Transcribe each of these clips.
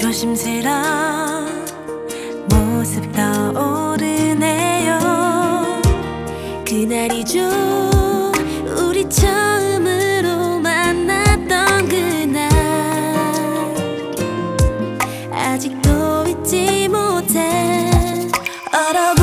조심스런 모습 떠오르네요. 그날이죠 우리 처음으로 만났던 그날. 아직도 잊지 못해 얼어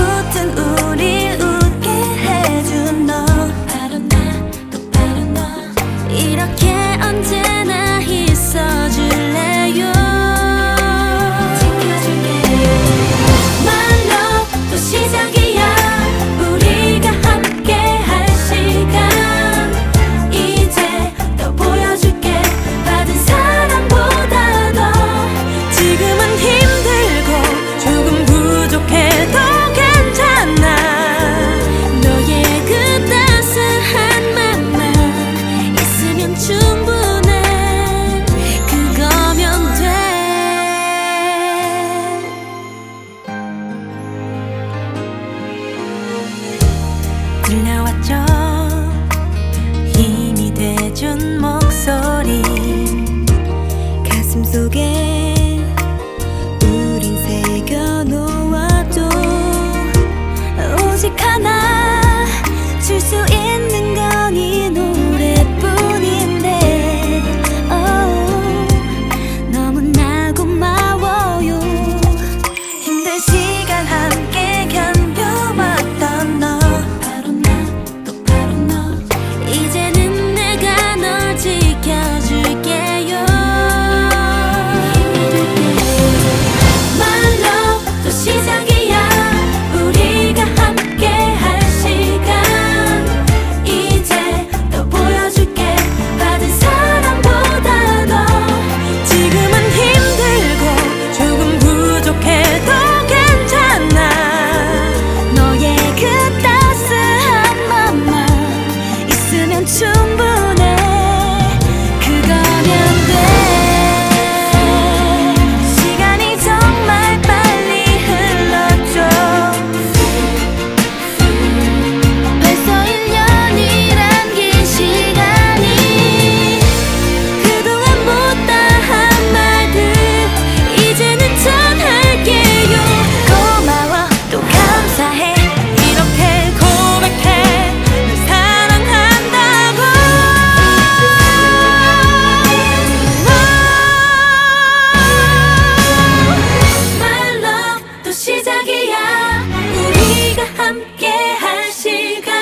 충분해. 그거면 돼. 들려왔죠? 힘이 돼준 목소리. 가슴 속에 우리가 함께 할 시간.